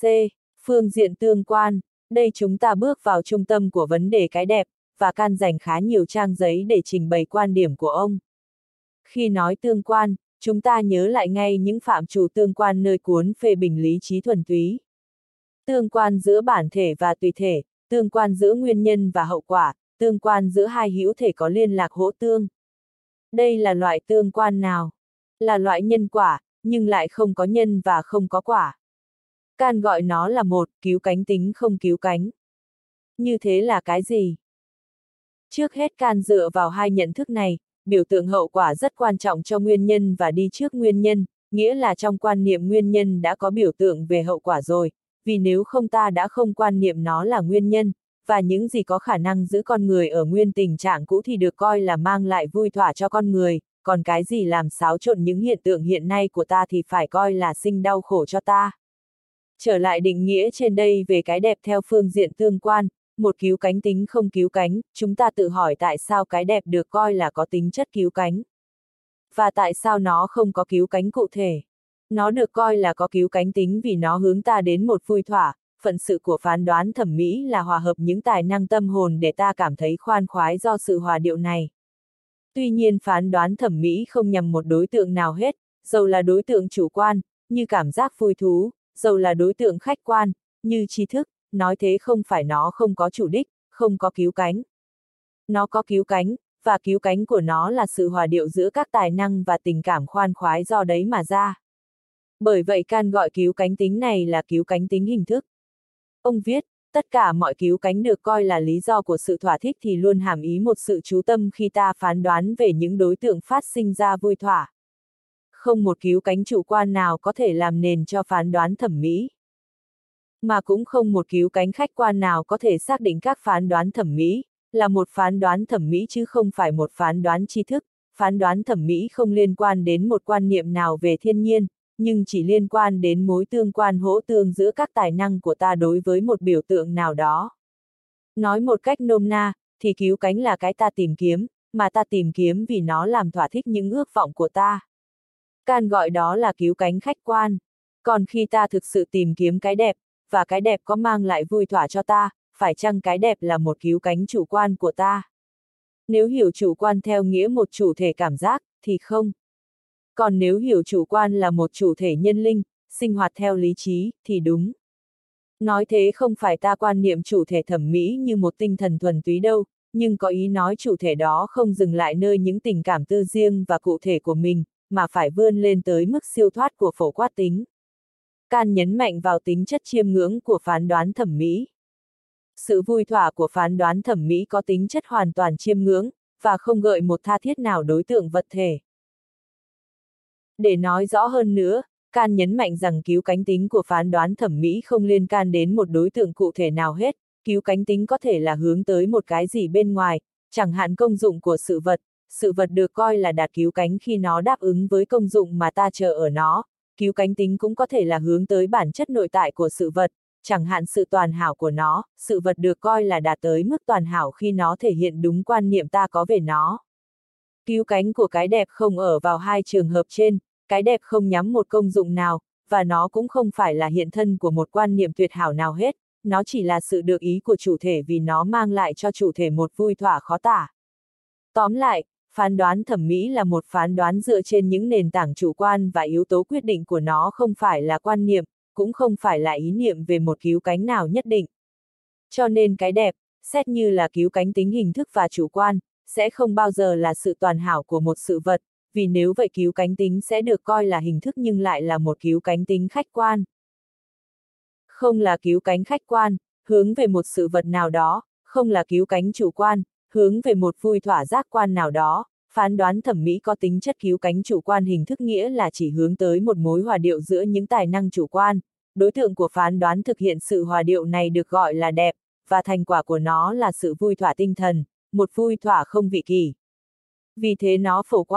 C. Phương diện tương quan, đây chúng ta bước vào trung tâm của vấn đề cái đẹp, và can dành khá nhiều trang giấy để trình bày quan điểm của ông. Khi nói tương quan, chúng ta nhớ lại ngay những phạm trù tương quan nơi cuốn phê bình lý trí thuần túy. Tương quan giữa bản thể và tùy thể, tương quan giữa nguyên nhân và hậu quả, tương quan giữa hai hữu thể có liên lạc hỗ tương. Đây là loại tương quan nào? Là loại nhân quả, nhưng lại không có nhân và không có quả. Can gọi nó là một, cứu cánh tính không cứu cánh. Như thế là cái gì? Trước hết can dựa vào hai nhận thức này, biểu tượng hậu quả rất quan trọng cho nguyên nhân và đi trước nguyên nhân, nghĩa là trong quan niệm nguyên nhân đã có biểu tượng về hậu quả rồi, vì nếu không ta đã không quan niệm nó là nguyên nhân, và những gì có khả năng giữ con người ở nguyên tình trạng cũ thì được coi là mang lại vui thỏa cho con người, còn cái gì làm xáo trộn những hiện tượng hiện nay của ta thì phải coi là sinh đau khổ cho ta. Trở lại định nghĩa trên đây về cái đẹp theo phương diện tương quan, một cứu cánh tính không cứu cánh, chúng ta tự hỏi tại sao cái đẹp được coi là có tính chất cứu cánh. Và tại sao nó không có cứu cánh cụ thể. Nó được coi là có cứu cánh tính vì nó hướng ta đến một vui thỏa, phận sự của phán đoán thẩm mỹ là hòa hợp những tài năng tâm hồn để ta cảm thấy khoan khoái do sự hòa điệu này. Tuy nhiên phán đoán thẩm mỹ không nhằm một đối tượng nào hết, dầu là đối tượng chủ quan, như cảm giác vui thú, dầu là đối tượng khách quan, như tri thức, nói thế không phải nó không có chủ đích, không có cứu cánh. Nó có cứu cánh, và cứu cánh của nó là sự hòa điệu giữa các tài năng và tình cảm khoan khoái do đấy mà ra. Bởi vậy can gọi cứu cánh tính này là cứu cánh tính hình thức. Ông viết, tất cả mọi cứu cánh được coi là lý do của sự thỏa thích thì luôn hàm ý một sự chú tâm khi ta phán đoán về những đối tượng phát sinh ra vui thỏa. Không một cứu cánh chủ quan nào có thể làm nền cho phán đoán thẩm mỹ. Mà cũng không một cứu cánh khách quan nào có thể xác định các phán đoán thẩm mỹ, là một phán đoán thẩm mỹ chứ không phải một phán đoán tri thức. Phán đoán thẩm mỹ không liên quan đến một quan niệm nào về thiên nhiên, nhưng chỉ liên quan đến mối tương quan hỗ tương giữa các tài năng của ta đối với một biểu tượng nào đó. Nói một cách nôm na, thì cứu cánh là cái ta tìm kiếm, mà ta tìm kiếm vì nó làm thỏa thích những ước vọng của ta. Can gọi đó là cứu cánh khách quan. Còn khi ta thực sự tìm kiếm cái đẹp, và cái đẹp có mang lại vui thỏa cho ta, phải chăng cái đẹp là một cứu cánh chủ quan của ta? Nếu hiểu chủ quan theo nghĩa một chủ thể cảm giác, thì không. Còn nếu hiểu chủ quan là một chủ thể nhân linh, sinh hoạt theo lý trí, thì đúng. Nói thế không phải ta quan niệm chủ thể thẩm mỹ như một tinh thần thuần túy đâu, nhưng có ý nói chủ thể đó không dừng lại nơi những tình cảm tư riêng và cụ thể của mình, mà phải vươn lên tới mức siêu thoát của phổ quát tính. Can nhấn mạnh vào tính chất chiêm ngưỡng của phán đoán thẩm mỹ. Sự vui thỏa của phán đoán thẩm mỹ có tính chất hoàn toàn chiêm ngưỡng, và không gợi một tha thiết nào đối tượng vật thể. Để nói rõ hơn nữa, Can nhấn mạnh rằng cứu cánh tính của phán đoán thẩm mỹ không liên can đến một đối tượng cụ thể nào hết, cứu cánh tính có thể là hướng tới một cái gì bên ngoài, chẳng hạn công dụng của sự vật, sự vật được coi là đạt cứu cánh khi nó đáp ứng với công dụng mà ta chờ ở nó, cứu cánh tính cũng có thể là hướng tới bản chất nội tại của sự vật, chẳng hạn sự toàn hảo của nó, sự vật được coi là đạt tới mức toàn hảo khi nó thể hiện đúng quan niệm ta có về nó. Cứu cánh của cái đẹp không ở vào hai trường hợp trên, cái đẹp không nhắm một công dụng nào, và nó cũng không phải là hiện thân của một quan niệm tuyệt hảo nào hết, nó chỉ là sự được ý của chủ thể vì nó mang lại cho chủ thể một vui thỏa khó tả. Tóm lại, phán đoán thẩm mỹ là một phán đoán dựa trên những nền tảng chủ quan và yếu tố quyết định của nó không phải là quan niệm, cũng không phải là ý niệm về một cứu cánh nào nhất định. Cho nên cái đẹp, xét như là cứu cánh tính hình thức và chủ quan, sẽ không bao giờ là sự toàn hảo của một sự vật, vì nếu vậy cứu cánh tính sẽ được coi là hình thức nhưng lại là một cứu cánh tính khách quan. Không là cứu cánh khách quan, hướng về một sự vật nào đó, không là cứu cánh chủ quan, hướng về một vui thỏa giác quan nào đó, phán đoán thẩm mỹ có tính chất cứu cánh chủ quan hình thức nghĩa là chỉ hướng tới một mối hòa điệu giữa những tài năng chủ quan. Đối tượng của phán đoán thực hiện sự hòa điệu này được gọi là đẹp, và thành quả của nó là sự vui thỏa tinh thần, một vui thỏa không vị kỳ. Vì thế nó phổ quát